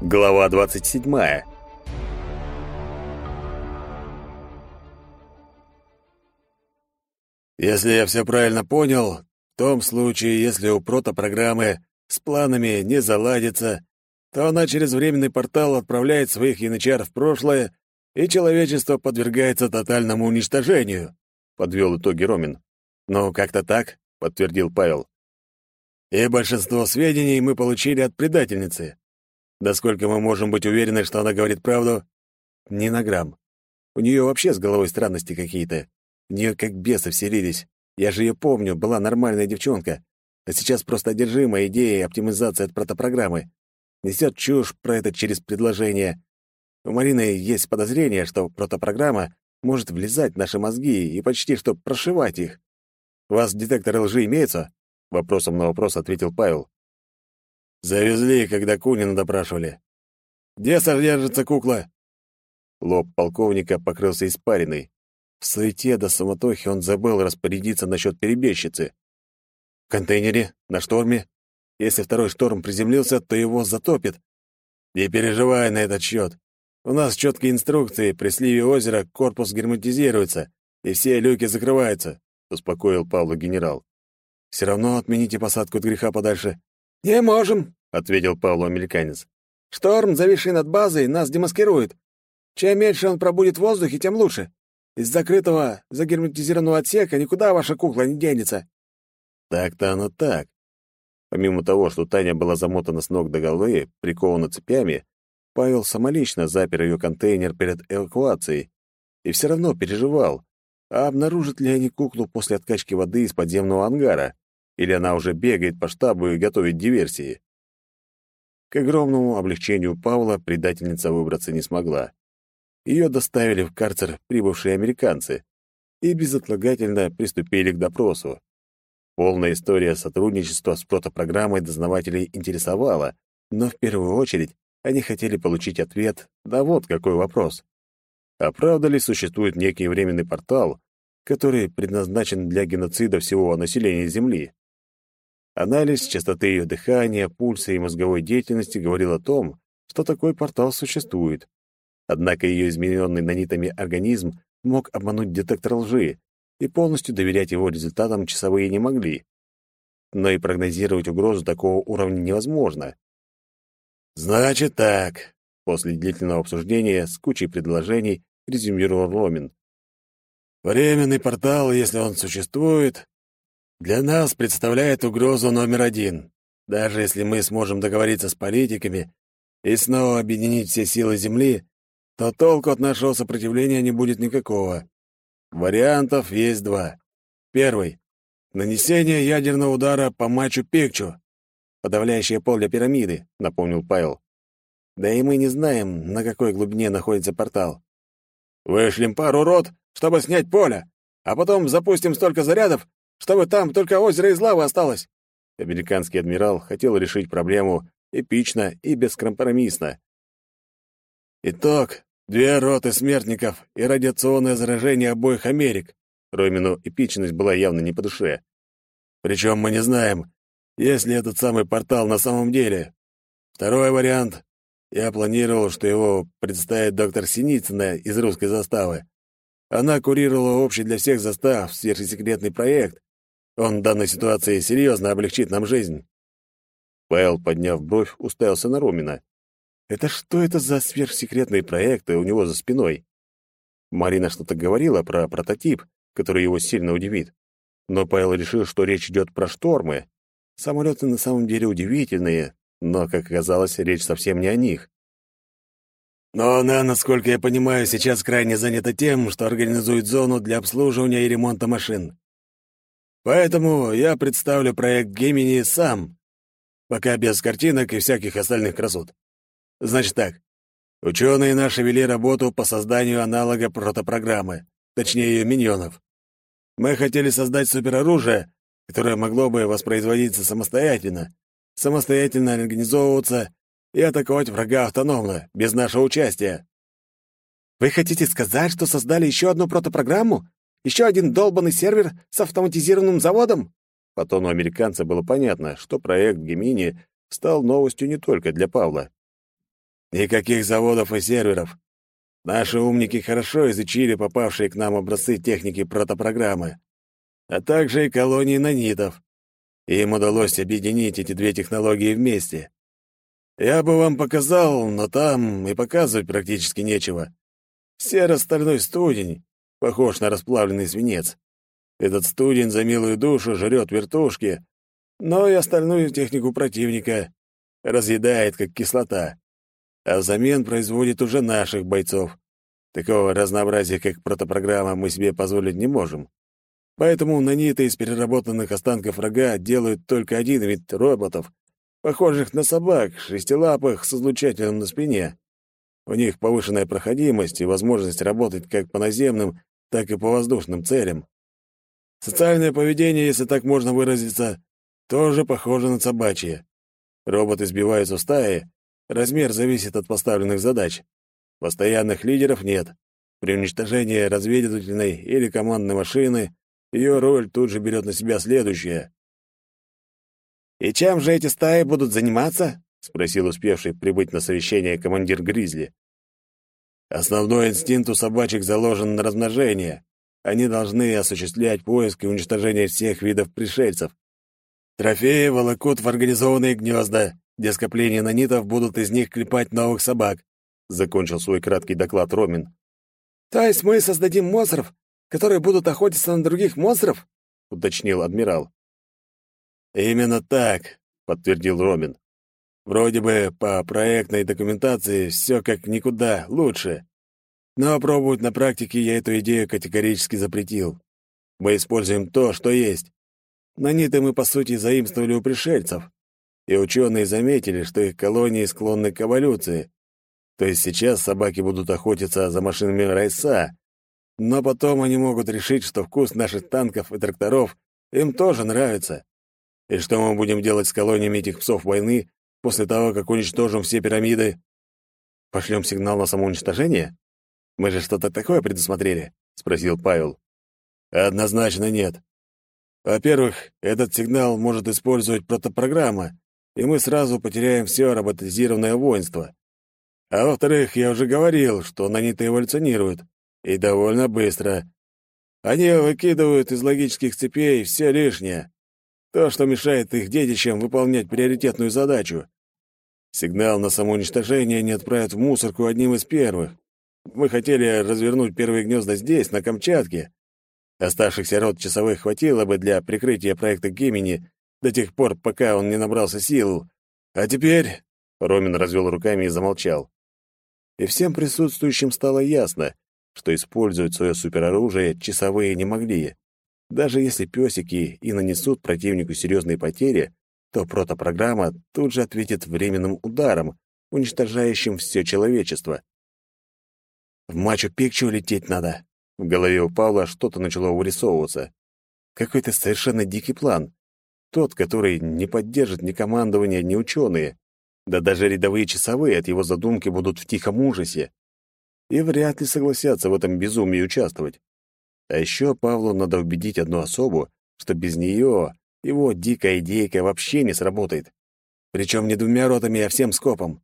Глава 27. Если я все правильно понял, в том случае, если у протопрограммы с планами не заладится, то она через временный портал отправляет своих янычар в прошлое, и человечество подвергается тотальному уничтожению, — подвел итоги Ромин. «Ну, как-то так», — подтвердил Павел. «И большинство сведений мы получили от предательницы. Насколько мы можем быть уверены, что она говорит правду? Ни на грамм. У нее вообще с головой странности какие-то. В нее как бесы вселились. Я же ее помню, была нормальная девчонка. А сейчас просто одержима идеей оптимизации от протопрограммы. Несет чушь про это через предложение. У Марины есть подозрение, что протопрограмма может влезать в наши мозги и почти что прошивать их. «У вас детекторы лжи имеются?» Вопросом на вопрос ответил Павел. Завезли, когда Кунина допрашивали. Где содержится кукла? Лоб полковника покрылся испариной. В суете до самотохи он забыл распорядиться насчет перебежчицы. В контейнере, на шторме. Если второй шторм приземлился, то его затопит. Не переживай на этот счет. У нас четкие инструкции. При сливе озера корпус герметизируется, и все люки закрываются, — успокоил Павла генерал. Все равно отмените посадку от греха подальше. «Не можем», — ответил Павло-американец. «Шторм, зависший над базой, нас демаскирует. Чем меньше он пробудет в воздухе, тем лучше. Из закрытого, загерметизированного отсека никуда ваша кукла не денется». Так-то оно так. Помимо того, что Таня была замотана с ног до головы, прикована цепями, Павел самолично запер ее контейнер перед эвакуацией и все равно переживал, а обнаружат ли они куклу после откачки воды из подземного ангара. Или она уже бегает по штабу и готовит диверсии? К огромному облегчению Павла предательница выбраться не смогла. Ее доставили в карцер прибывшие американцы и безотлагательно приступили к допросу. Полная история сотрудничества с протопрограммой дознавателей интересовала, но в первую очередь они хотели получить ответ на вот какой вопрос. А правда ли существует некий временный портал, который предназначен для геноцида всего населения Земли? Анализ частоты ее дыхания, пульса и мозговой деятельности говорил о том, что такой портал существует. Однако ее измененный нанитами организм мог обмануть детектор лжи, и полностью доверять его результатам часовые не могли. Но и прогнозировать угрозу такого уровня невозможно. «Значит так», — после длительного обсуждения с кучей предложений резюмировал Ромин. «Временный портал, если он существует, для нас представляет угрозу номер один. Даже если мы сможем договориться с политиками и снова объединить все силы Земли, то толку от нашего сопротивления не будет никакого. Вариантов есть два. Первый — нанесение ядерного удара по Мачу-Пикчу. Подавляющее поле пирамиды, — напомнил Павел. Да и мы не знаем, на какой глубине находится портал. Вышлем пару рот, чтобы снять поле, а потом запустим столько зарядов, чтобы там только озеро из лавы осталось. Американский адмирал хотел решить проблему эпично и бескомпромиссно. Итог — две роты смертников и радиационное заражение обоих Америк. Ромину эпичность была явно не по душе. Причем мы не знаем, есть ли этот самый портал на самом деле. Второй вариант. Я планировал, что его представит доктор Синицына из русской заставы. Она курировала общий для всех застав сверхсекретный проект, он в данной ситуации серьезно облегчит нам жизнь». Павел, подняв бровь, уставился на Ромина. «Это что это за сверхсекретные проекты у него за спиной?» Марина что-то говорила про прототип, который его сильно удивит. Но Павел решил, что речь идет про штормы. Самолеты на самом деле удивительные, но, как оказалось, речь совсем не о них. Но она, насколько я понимаю, сейчас крайне занята тем, что организует зону для обслуживания и ремонта машин. Поэтому я представлю проект Гемини сам, пока без картинок и всяких остальных красот. Значит так, ученые наши вели работу по созданию аналога протопрограммы, точнее ее миньонов. Мы хотели создать супероружие, которое могло бы воспроизводиться самостоятельно, самостоятельно организовываться и атаковать врага автономно, без нашего участия. Вы хотите сказать, что создали еще одну протопрограмму? Еще один долбанный сервер с автоматизированным заводом?» По тону американца было понятно, что проект Гемини стал новостью не только для Павла. «Никаких заводов и серверов. Наши умники хорошо изучили попавшие к нам образцы техники протопрограммы, а также и колонии нанитов. Им удалось объединить эти две технологии вместе. Я бы вам показал, но там и показывать практически нечего. Серо-стальной студень, похож на расплавленный свинец. Этот студень за милую душу жрет вертушки, но и остальную технику противника разъедает, как кислота, а взамен производит уже наших бойцов. Такого разнообразия, как протопрограмма, мы себе позволить не можем. Поэтому наниты из переработанных останков врага делают только один вид роботов, похожих на собак, шестилапых с излучателем на спине. У них повышенная проходимость и возможность работать как по наземным, так и по воздушным целям. Социальное поведение, если так можно выразиться, тоже похоже на собачье. Роботы сбиваются в стаи, размер зависит от поставленных задач. Постоянных лидеров нет. При уничтожении разведывательной или командной машины ее роль тут же берет на себя следующая. «И чем же эти стаи будут заниматься?» — спросил успевший прибыть на совещание командир Гризли. «Основной инстинкт у собачек заложен на размножение. Они должны осуществлять поиск и уничтожение всех видов пришельцев. Трофеи волокут в организованные гнезда, где скопления нанитов будут из них клепать новых собак», — закончил свой краткий доклад Ромин. «То есть мы создадим монстров, которые будут охотиться на других монстров?» — уточнил адмирал. «Именно так», — подтвердил Ромин. «Вроде бы по проектной документации все как никуда лучше. Но пробовать на практике я эту идею категорически запретил. Мы используем то, что есть. Наниты мы, по сути, заимствовали у пришельцев. И ученые заметили, что их колонии склонны к эволюции. То есть сейчас собаки будут охотиться за машинами Райса, но потом они могут решить, что вкус наших танков и тракторов им тоже нравится. И что мы будем делать с колониями этих псов войны после того, как уничтожим все пирамиды? Пошлем сигнал на самоуничтожение? Мы же что-то такое предусмотрели? спросил Павел. Однозначно нет. Во-первых, этот сигнал может использовать протопрограмма, и мы сразу потеряем все роботизированное воинство. А во-вторых, я уже говорил, что наниты эволюционируют, и довольно быстро. Они выкидывают из логических цепей все лишнее, то, что мешает их детищам выполнять приоритетную задачу. Сигнал на самоуничтожение не отправят в мусорку одним из первых. Мы хотели развернуть первые гнезда здесь, на Камчатке. Оставшихся род часовых хватило бы для прикрытия проекта Гемини до тех пор, пока он не набрался сил. А теперь...» Ромин развел руками и замолчал. И всем присутствующим стало ясно, что использовать свое супероружие часовые не могли. Даже если песики и нанесут противнику серьезные потери, то протопрограмма тут же ответит временным ударом, уничтожающим все человечество. «В Мачу-Пикчу лететь надо!» В голове у Павла что-то начало вырисовываться. Какой-то совершенно дикий план. Тот, который не поддержит ни командование, ни ученые. Да даже рядовые часовые от его задумки будут в тихом ужасе. И вряд ли согласятся в этом безумии участвовать. А еще Павлу надо убедить одну особу, что без нее его дикая идейка вообще не сработает. Причем не двумя ротами, а всем скопом.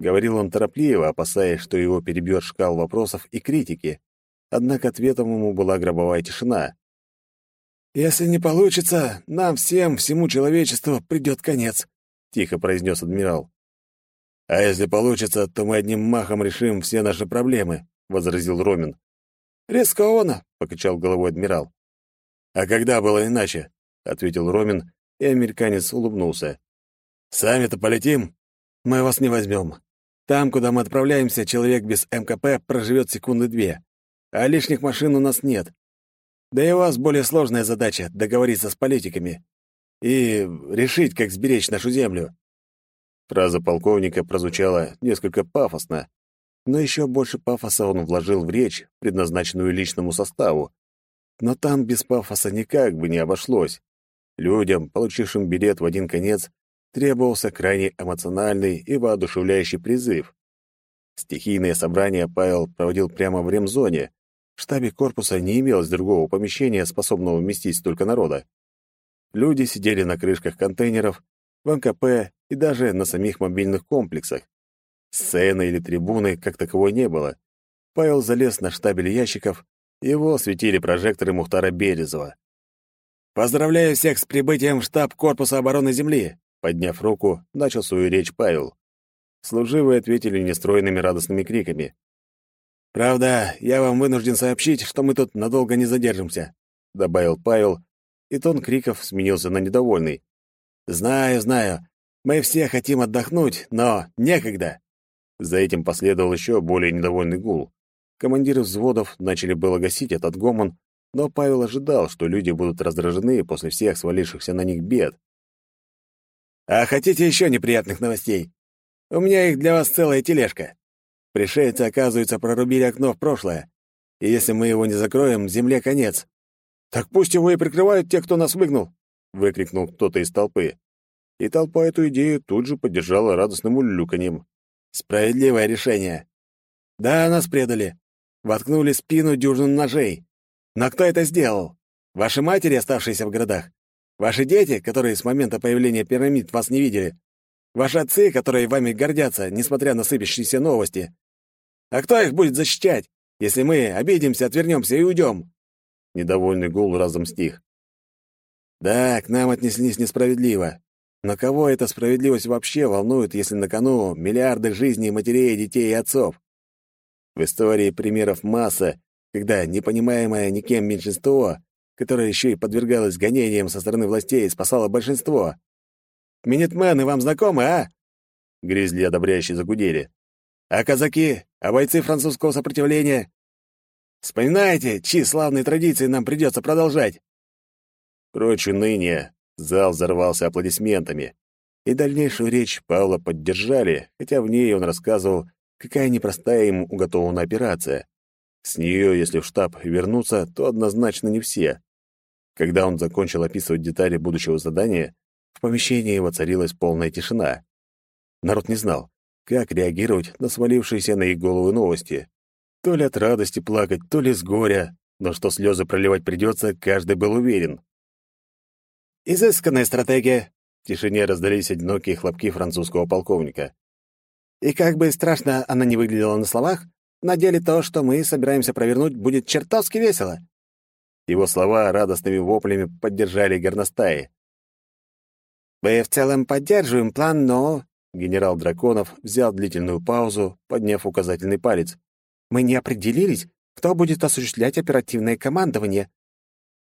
Говорил он торопливо, опасаясь, что его перебьет шкал вопросов и критики. Однако ответом ему была гробовая тишина. «Если не получится, нам всем, всему человечеству придет конец», — тихо произнес адмирал. «А если получится, то мы одним махом решим все наши проблемы», — возразил Ромин. «Рискованно», — покачал головой адмирал. «А когда было иначе?» — ответил Ромин, и американец улыбнулся. «Сами-то полетим?» «Мы вас не возьмем. Там, куда мы отправляемся, человек без МКП проживет секунды две, а лишних машин у нас нет. Да и у вас более сложная задача — договориться с политиками и решить, как сберечь нашу землю». Фраза полковника прозвучала несколько пафосно, но еще больше пафоса он вложил в речь, предназначенную личному составу. Но там без пафоса никак бы не обошлось. Людям, получившим билет в один конец, требовался крайне эмоциональный и воодушевляющий призыв. Стихийное собрание Павел проводил прямо в ремзоне, В штабе корпуса не имелось другого помещения, способного вместить столько народа. Люди сидели на крышках контейнеров, в МКП и даже на самих мобильных комплексах. Сцены или трибуны как таковой не было. Павел залез на штабель ящиков, его осветили прожекторы Мухтара Березова. «Поздравляю всех с прибытием в штаб Корпуса обороны Земли!» Подняв руку, начал свою речь Павел. Служивые ответили нестройными радостными криками. «Правда, я вам вынужден сообщить, что мы тут надолго не задержимся», — добавил Павел, и тон криков сменился на недовольный. «Знаю, знаю. Мы все хотим отдохнуть, но некогда». За этим последовал еще более недовольный гул. Командиры взводов начали было гасить этот гомон, но Павел ожидал, что люди будут раздражены после всех свалившихся на них бед. «А хотите еще неприятных новостей? У меня их для вас целая тележка. Пришельцы, оказывается, прорубили окно в прошлое, и если мы его не закроем, земле конец. Так пусть его и прикрывают те, кто нас выгнал!» — выкрикнул кто-то из толпы. И толпа эту идею тут же поддержала радостным улюканьем. «Справедливое решение. Да, нас предали. Воткнули спину дюжину ножей. Но кто это сделал? Ваши матери, оставшиеся в городах? Ваши дети, которые с момента появления пирамид вас не видели? Ваши отцы, которые вами гордятся, несмотря на сыпящиеся новости? А кто их будет защищать, если мы обидимся, отвернемся и уйдем?» Недовольный гул разом стих. «Да, к нам отнеслись несправедливо. Но кого эта справедливость вообще волнует, если на кону миллиарды жизней матерей, детей и отцов? В истории примеров масса, когда непонимаемое никем меньшинство, которое еще и подвергалось гонениям со стороны властей, спасало большинство. «Минитмены вам знакомы, а?» Гризли одобряющие загудели. «А казаки? А бойцы французского сопротивления? Вспоминаете, чьи славные традиции нам придется продолжать?» Прочь ныне зал взорвался аплодисментами, и дальнейшую речь Павла поддержали, хотя в ней он рассказывал Какая непростая ему уготована операция. С нее, если в штаб вернуться, то однозначно не все. Когда он закончил описывать детали будущего задания, в помещении воцарилась полная тишина. Народ не знал, как реагировать на свалившиеся на их головы новости. То ли от радости плакать, то ли с горя, но что слезы проливать придется, каждый был уверен. «Изысканная стратегия!» В тишине раздались одинокие хлопки французского полковника. И как бы страшно она не выглядела на словах, на деле то, что мы собираемся провернуть, будет чертовски весело. Его слова радостными воплями поддержали горностаи. «Мы в целом поддерживаем план, но...» Генерал Драконов взял длительную паузу, подняв указательный палец. «Мы не определились, кто будет осуществлять оперативное командование».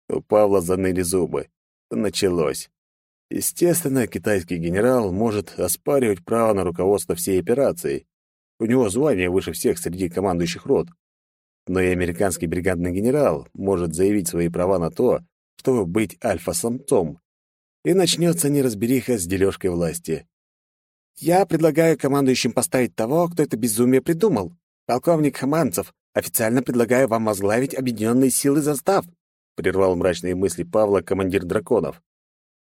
У Павла заныли зубы. Началось. Естественно, китайский генерал может оспаривать право на руководство всей операцией. У него звание выше всех среди командующих рот. Но и американский бригадный генерал может заявить свои права на то, чтобы быть альфа-самцом. И начнется неразбериха с дележкой власти. «Я предлагаю командующим поставить того, кто это безумие придумал. Полковник Хаманцев, официально предлагаю вам возглавить объединенные силы застав», прервал мрачные мысли Павла командир драконов.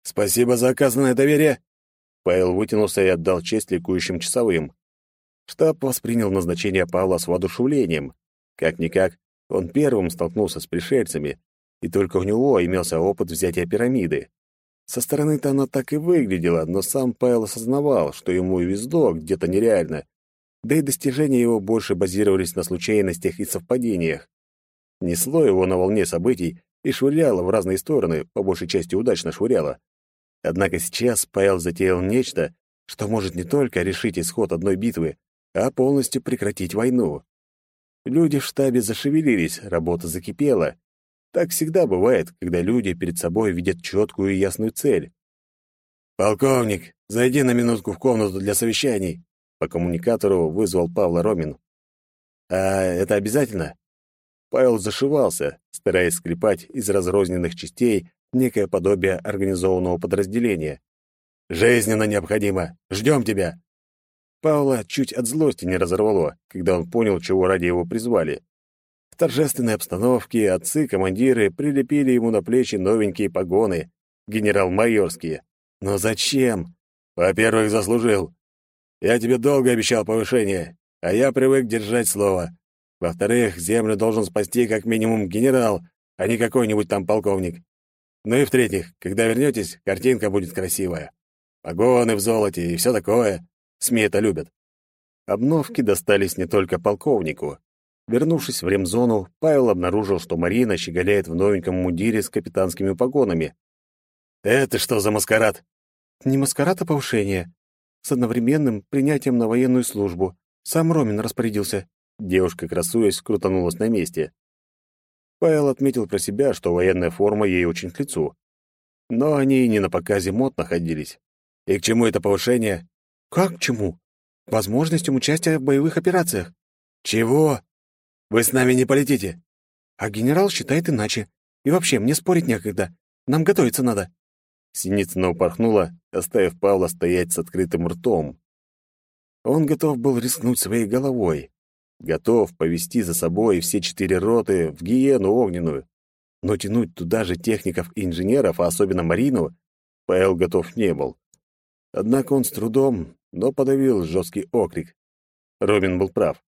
«Спасибо за оказанное доверие!» Павел вытянулся и отдал честь ликующим часовым. Штаб воспринял назначение Павла с воодушевлением. Как-никак, он первым столкнулся с пришельцами, и только у него имелся опыт взятия пирамиды. Со стороны-то оно так и выглядело, но сам Павел осознавал, что ему и везло где-то нереально, да и достижения его больше базировались на случайностях и совпадениях. Несло его на волне событий и швыряло в разные стороны, по большей части удачно швыряло. Однако сейчас Павел затеял нечто, что может не только решить исход одной битвы, а полностью прекратить войну. Люди в штабе зашевелились, работа закипела. Так всегда бывает, когда люди перед собой видят четкую и ясную цель. «Полковник, зайди на минутку в комнату для совещаний», по коммуникатору вызвал Павла Ромин. «А это обязательно?» Павел зашивался, стараясь скрипать из разрозненных частей некое подобие организованного подразделения. «Жизненно необходимо! Ждем тебя!» Павла чуть от злости не разорвало, когда он понял, чего ради его призвали. В торжественной обстановке отцы-командиры прилепили ему на плечи новенькие погоны, генерал-майорские. Но зачем? Во-первых, заслужил. Я тебе долго обещал повышение, а я привык держать слово. Во-вторых, землю должен спасти как минимум генерал, а не какой-нибудь там полковник. Ну и в-третьих, когда вернетесь, картинка будет красивая. Погоны в золоте и все такое. СМИ это любят. Обновки достались не только полковнику. Вернувшись в ремзону, Павел обнаружил, что Марина щеголяет в новеньком мундире с капитанскими погонами. «Это что за маскарад?» «Не маскарад, а повышение. С одновременным принятием на военную службу. Сам Ромин распорядился». Девушка, красуясь, крутанулась на месте. Павел отметил про себя, что военная форма ей очень к лицу. Но они и не на показе мод находились. И к чему это повышение? Как к чему? Возможностям участия в боевых операциях. Чего? Вы с нами не полетите. А генерал считает иначе. И вообще, мне спорить некогда. Нам готовиться надо. Синицына упорхнула, оставив Павла стоять с открытым ртом. Он готов был рискнуть своей головой. Готов повести за собой все четыре роты в гиену огненную. Но тянуть туда же техников и инженеров, а особенно Марину, Павел готов не был. Однако он с трудом, но подавил жесткий окрик. Робин был прав.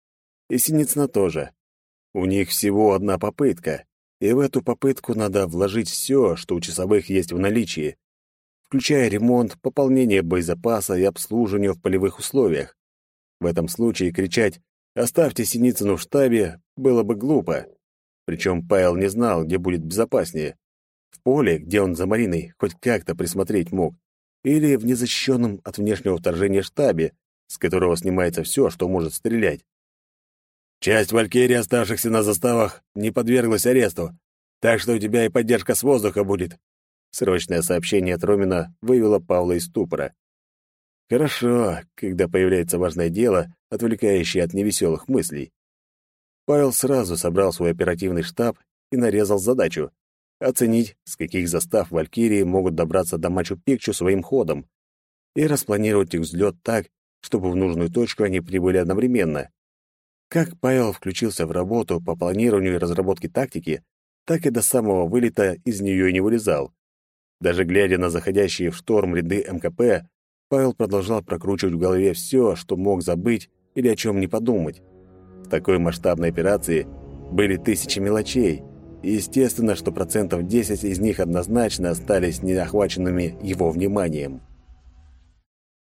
И Синицына тоже. У них всего одна попытка, и в эту попытку надо вложить все, что у часовых есть в наличии, включая ремонт, пополнение боезапаса и обслуживание в полевых условиях. В этом случае кричать «Оставьте Синицыну в штабе» было бы глупо. Причем Павел не знал, где будет безопаснее. В поле, где он за Мариной хоть как-то присмотреть мог, или в незащищенном от внешнего вторжения штабе, с которого снимается все, что может стрелять. Часть Валькирии, оставшихся на заставах, не подверглась аресту, так что у тебя и поддержка с воздуха будет. Срочное сообщение от Ромина вывело Павла из ступора. Хорошо, когда появляется важное дело, отвлекающее от невеселых мыслей. Павел сразу собрал свой оперативный штаб и нарезал задачу оценить, с каких застав Валькирии могут добраться до Мачу-Пикчу своим ходом, и распланировать их взлет так, чтобы в нужную точку они прибыли одновременно. Как Павел включился в работу по планированию и разработке тактики, так и до самого вылета из нее не вылезал. Даже глядя на заходящие в шторм ряды МКП, Павел продолжал прокручивать в голове все, что мог забыть или о чем не подумать. В такой масштабной операции были тысячи мелочей — естественно, что процентов 10 из них однозначно остались неохваченными его вниманием.